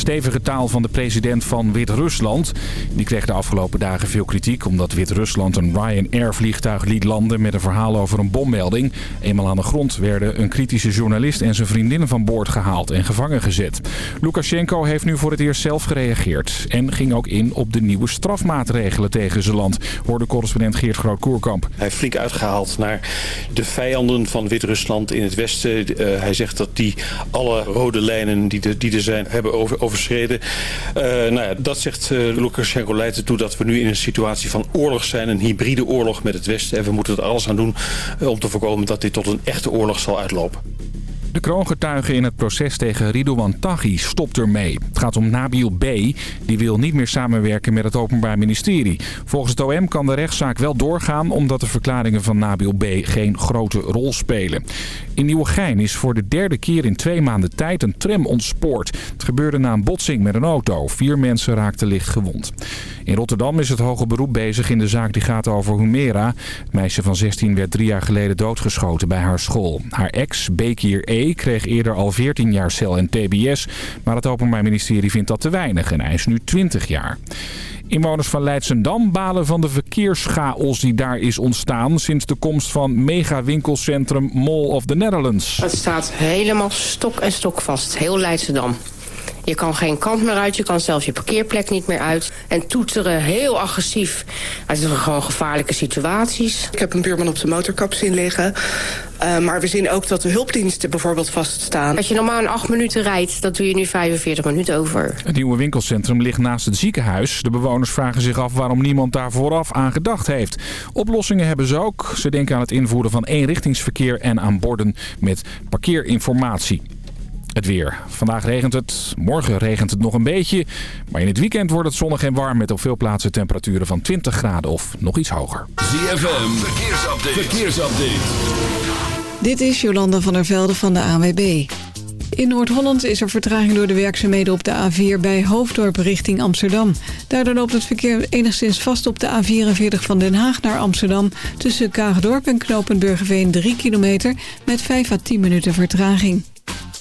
Stevige taal van de president van Wit-Rusland. Die kreeg de afgelopen dagen veel kritiek omdat Wit-Rusland een Ryanair vliegtuig liet landen met een verhaal over een bommelding. Eenmaal aan de grond werden een kritische journalist en zijn vriendinnen van boord gehaald en gevangen gezet. Lukashenko heeft nu voor het eerst zelf gereageerd en ging ook in op de nieuwe strafmaatregelen tegen zijn land, hoorde correspondent Geert Groot-Koerkamp. Hij heeft flink uitgehaald naar de vijanden van Wit-Rusland in het westen. Uh, hij zegt dat die alle rode lijnen die, die er zijn hebben over, Uh, nou ja, dat zegt uh, Lukashenko leidt ertoe dat we nu in een situatie van oorlog zijn. Een hybride oorlog met het Westen. En we moeten er alles aan doen uh, om te voorkomen dat dit tot een echte oorlog zal uitlopen. De kroongetuige in het proces tegen Ridouan Taghi stopt ermee. Het gaat om Nabil B. Die wil niet meer samenwerken met het Openbaar Ministerie. Volgens het OM kan de rechtszaak wel doorgaan... omdat de verklaringen van Nabil B. geen grote rol spelen. In Nieuwegein is voor de derde keer in twee maanden tijd een tram ontspoord. Het gebeurde na een botsing met een auto. Vier mensen raakten licht gewond. In Rotterdam is het hoge beroep bezig in de zaak die gaat over Humera. Het meisje van 16 werd drie jaar geleden doodgeschoten bij haar school. Haar ex, Bekir E kreeg eerder al 14 jaar cel en tbs. Maar het Openbaar Ministerie vindt dat te weinig en is nu 20 jaar. Inwoners van Leidsendam balen van de verkeerschaos die daar is ontstaan... sinds de komst van mega-winkelcentrum Mall of the Netherlands. Het staat helemaal stok en stok vast, heel Leidsendam. Je kan geen kant meer uit, je kan zelfs je parkeerplek niet meer uit. En toeteren heel agressief. Het zijn gewoon gevaarlijke situaties. Ik heb een buurman op de motorkap zien liggen. Uh, maar we zien ook dat de hulpdiensten bijvoorbeeld vaststaan. Als je normaal in acht minuten rijdt, dat doe je nu 45 minuten over. Het nieuwe winkelcentrum ligt naast het ziekenhuis. De bewoners vragen zich af waarom niemand daar vooraf aan gedacht heeft. Oplossingen hebben ze ook. Ze denken aan het invoeren van eenrichtingsverkeer en aan borden met parkeerinformatie. Het weer. Vandaag regent het, morgen regent het nog een beetje. Maar in het weekend wordt het zonnig en warm met op veel plaatsen temperaturen van 20 graden of nog iets hoger. ZFM, verkeersupdate. verkeersupdate. Dit is Jolanda van der Velde van de ANWB. In Noord-Holland is er vertraging door de werkzaamheden op de A4 bij Hoofddorp richting Amsterdam. Daardoor loopt het verkeer enigszins vast op de A44 van Den Haag naar Amsterdam... tussen Kaagdorp en Knopenburgerveen 3 kilometer met 5 à 10 minuten vertraging.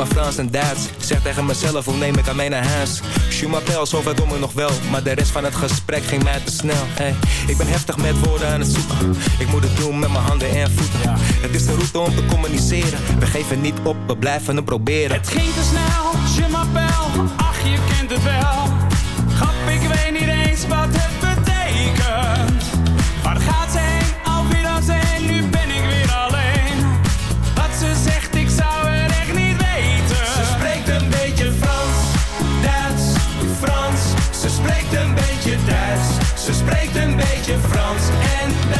Maar Frans en Duits. Zeg tegen mezelf, hoe neem ik aan mee naar huis? Je m'appelle, zover kom ik nog wel. Maar de rest van het gesprek ging mij te snel. Hey, ik ben heftig met woorden aan het zoeken. Ik moet het doen met mijn handen en voeten. Het is de route om te communiceren. We geven niet op, we blijven het proberen. Het ging te snel, je ach je kent het wel. Grap, ik weet niet eens wat het beetje Frans en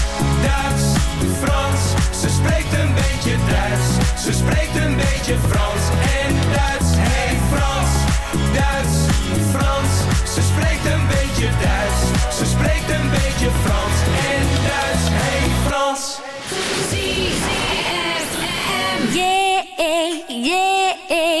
Frans. Ze spreekt een beetje Duits. Ze spreekt een beetje Frans en Duits. Hey Frans, Duits, Frans. Ze spreekt een beetje Duits. Ze spreekt een beetje Frans en Duits. Hey Frans. Yeah, yeah, yeah.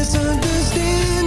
misunderstand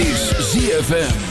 is ZFM.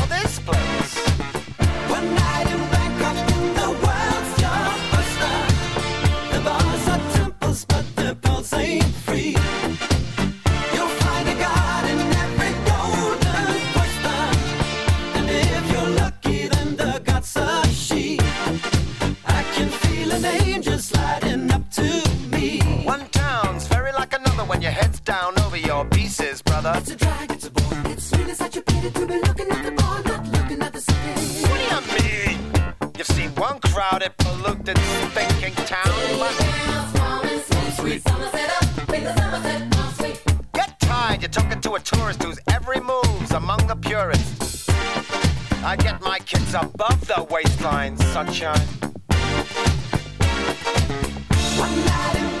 crowded, polluted, thinking town, but get tired. You're talking to a tourist whose every move's among the purists. I get my kids above the waistline, sunshine. One night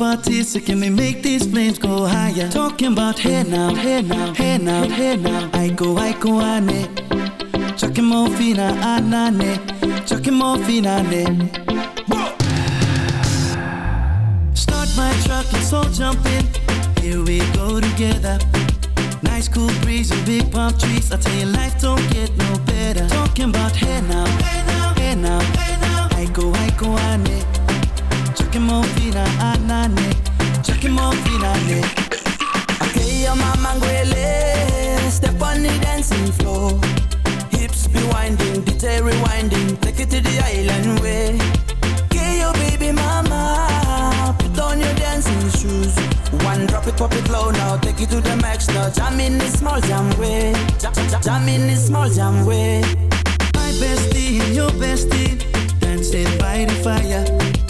parties, so can we make these flames go higher? Talking about hey now, hey now, hey now, hey now. I go, I go, ane. Chucking more fina, anane. Ah, ah, Chucking more fina, ne. Start my truck, let's all jump in. Here we go together. Nice cool breeze and big palm trees. I tell you, life don't get no better. Talking about hey now, hey now, hey now, hey now. I go, I go, ane. Chucking more fina, anane. Ah, Chucking more fina, ne. Okay, your mama ngwele. Step on the dancing floor. Hips be winding, detail rewinding. Take it to the island way. Okay, your baby mama. Put on your dancing shoes. One drop it, pop it low now. Take it to the max now. Jam in this small jam way. Jam, jam, jam in this small jam way. My bestie your bestie dancing by the fire.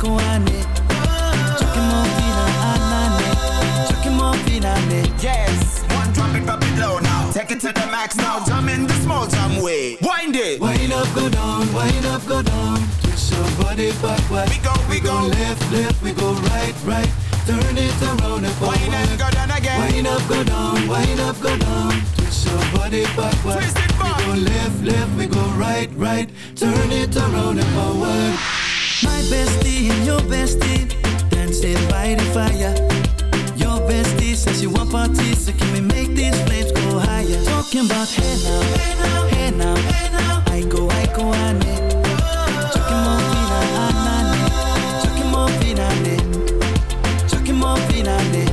go, ane. Chucking more fina, anane. Chucking more fina, ne. Yes, one drop it, pop it low now Take it to the max now, jump in the small jam way Wind it Wind up, go down, wind up, go down. Twist your body backward. We go, we go. left, left, we go right, right. Turn it around and forward. Wind and go down again Wind up, go down, wind up, go down. Twist your body backward. Twist it back. We go left, left, we go right, right. Turn it around and forward. My bestie and your bestie dancing by the fire. Your bestie says you want parties, so can we make these flames go higher? Talking about hey now, hey now, hey now, hey now. I go, I go, ane. Chucking more fina, anane. Chucking more fina, ne. Chucking more fina, ne. Chucking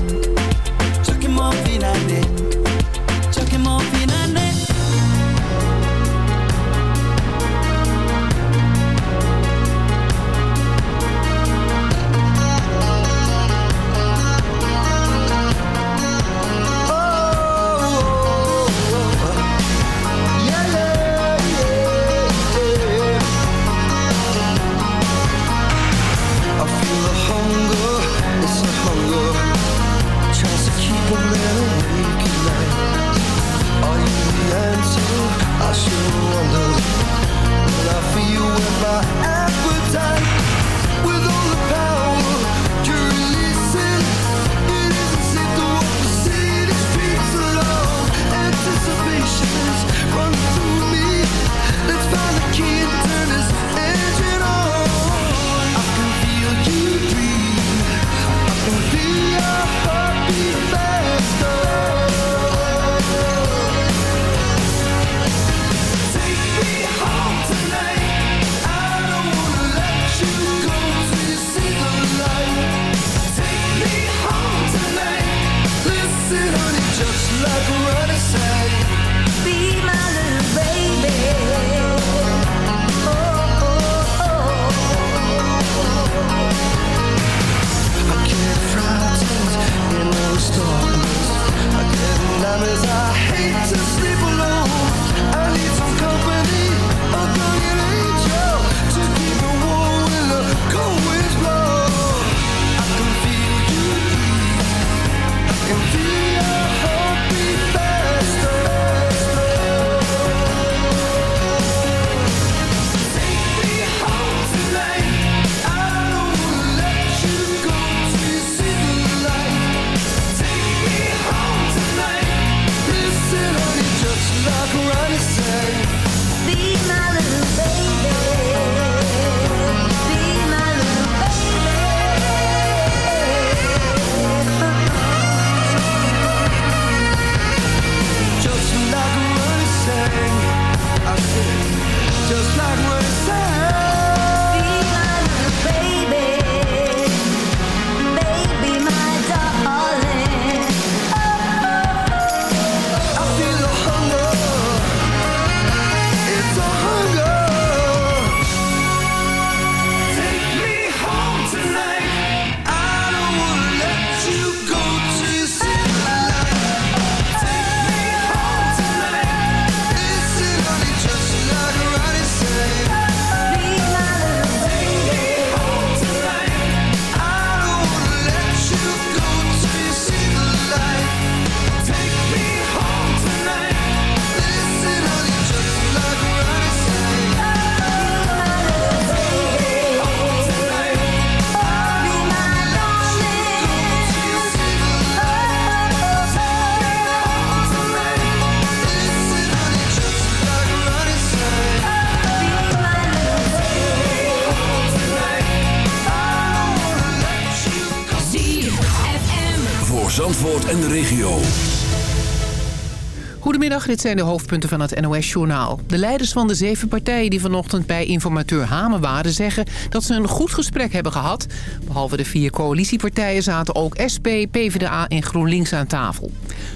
dit zijn de hoofdpunten van het NOS-journaal. De leiders van de zeven partijen die vanochtend bij informateur Hamen waren... zeggen dat ze een goed gesprek hebben gehad. Behalve de vier coalitiepartijen zaten ook SP, PvdA en GroenLinks aan tafel.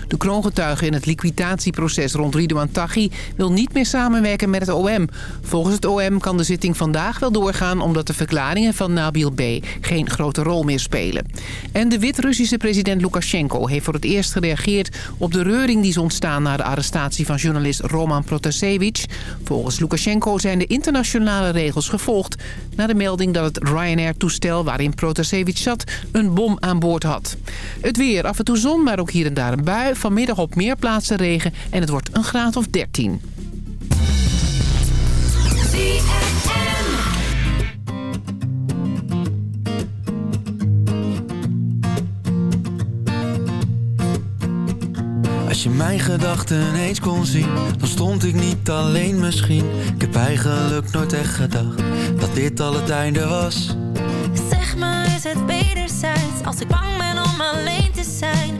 De kroongetuige in het liquidatieproces rond Ridouan Taghi... wil niet meer samenwerken met het OM. Volgens het OM kan de zitting vandaag wel doorgaan... omdat de verklaringen van Nabil B. geen grote rol meer spelen. En de Wit-Russische president Lukashenko heeft voor het eerst gereageerd... op de reuring die is ontstaan na de arrestatie van journalist Roman Protasevich. Volgens Lukashenko zijn de internationale regels gevolgd... na de melding dat het Ryanair-toestel waarin Protasevich zat... een bom aan boord had. Het weer, af en toe zon, maar ook hier en daar een bui. Vanmiddag op meer plaatsen regen en het wordt een graad of 13. Als je mijn gedachten eens kon zien, dan stond ik niet alleen misschien. Ik heb eigenlijk nooit echt gedacht dat dit al het einde was. Zeg maar, is het wederzijds? Als ik bang ben om alleen te zijn,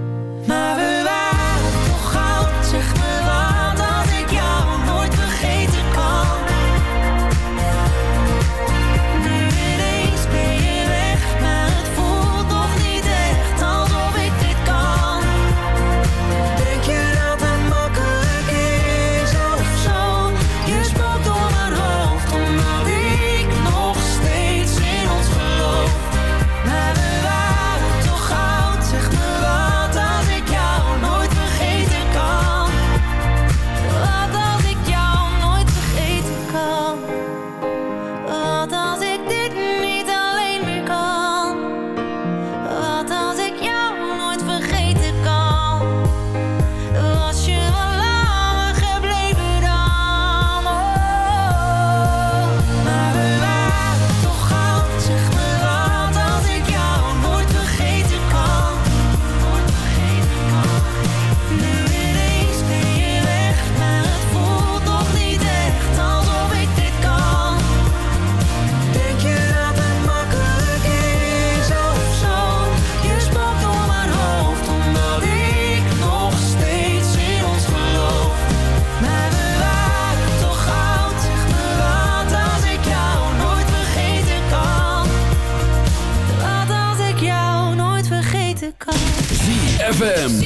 Maar we waren ZFM.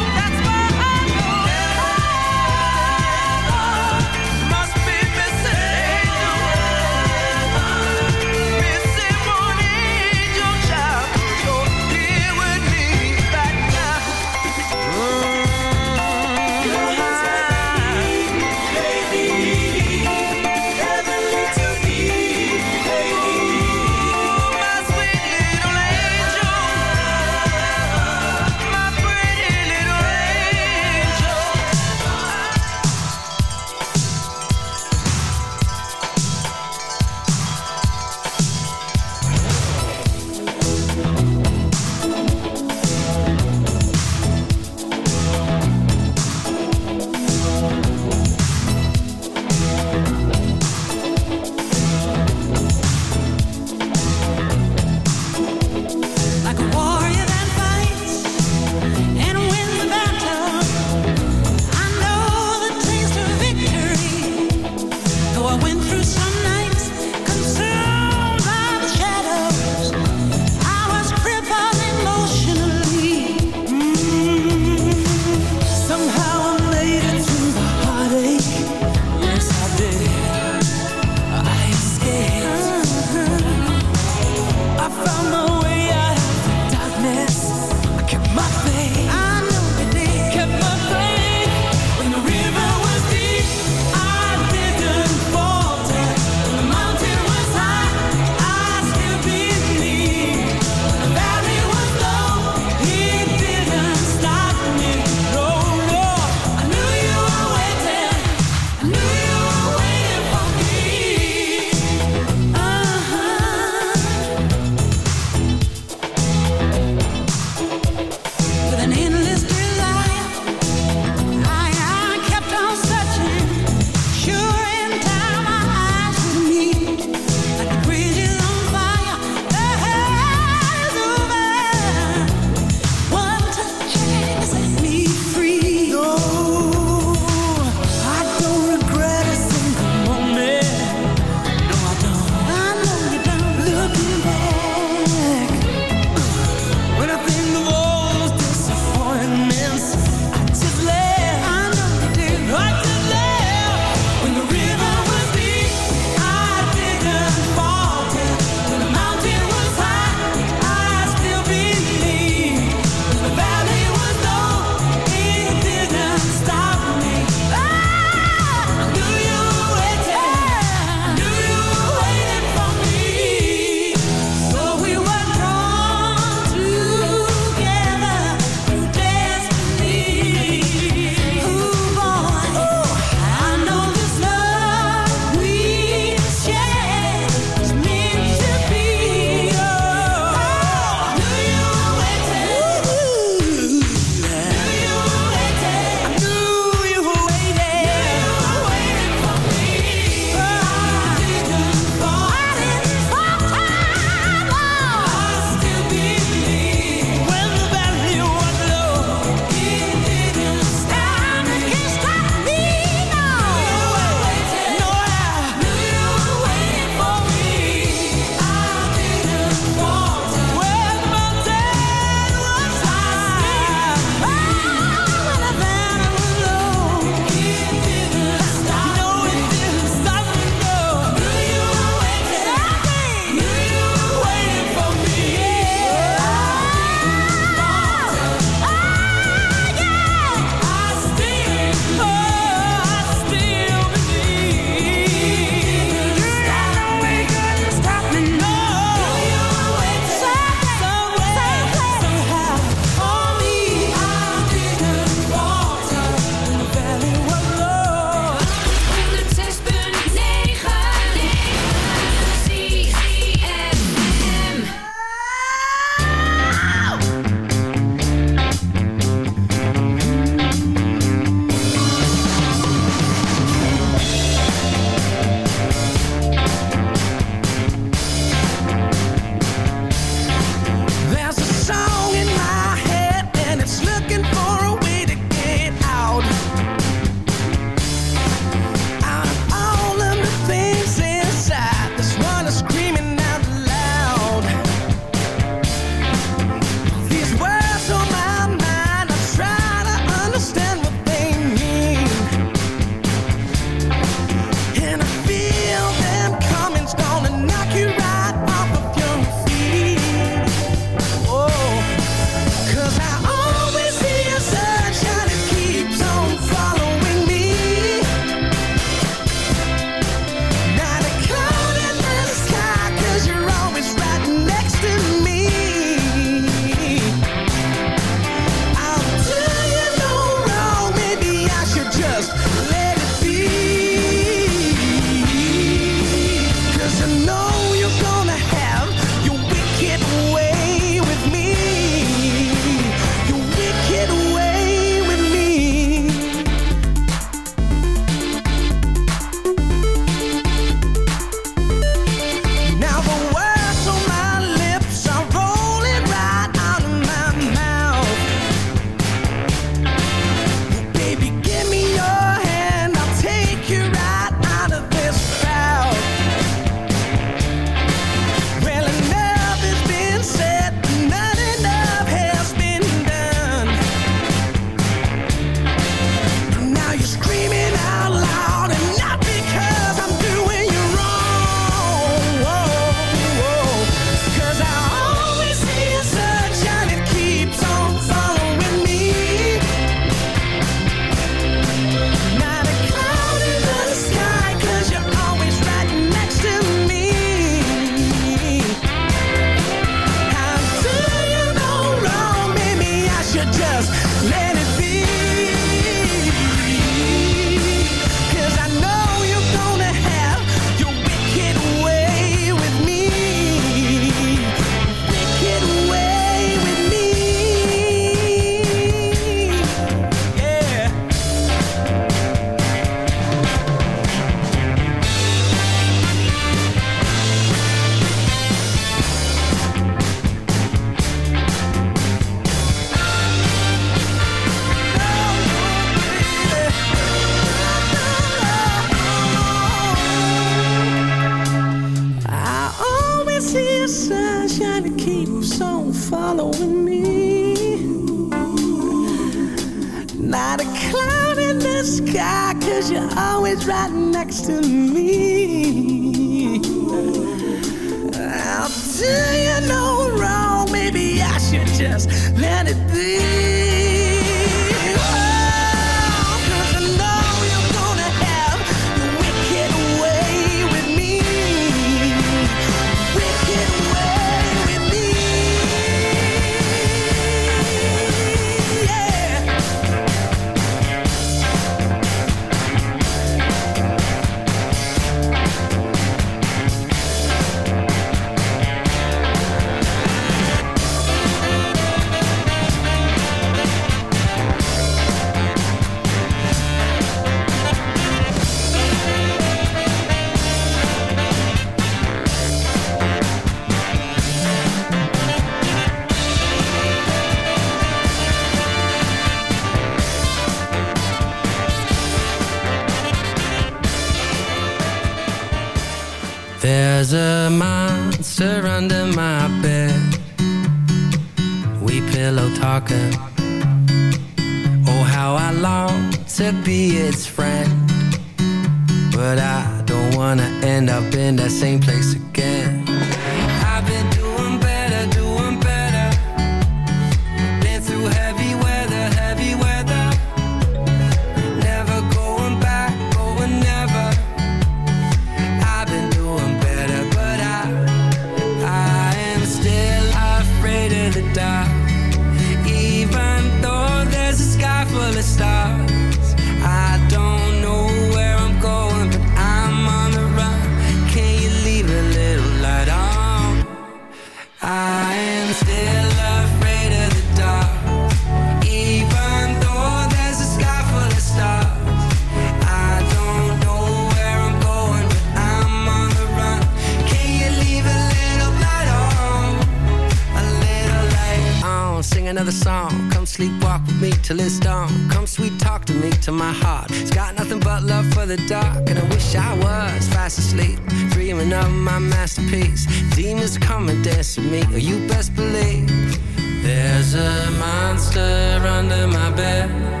under my bed.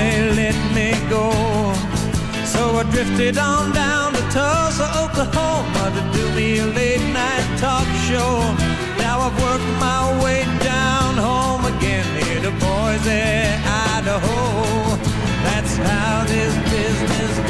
they let me go. So I drifted on down to Tulsa, Oklahoma to do me a late night talk show. Now I've worked my way down home again here to Boise, Idaho. That's how this business goes.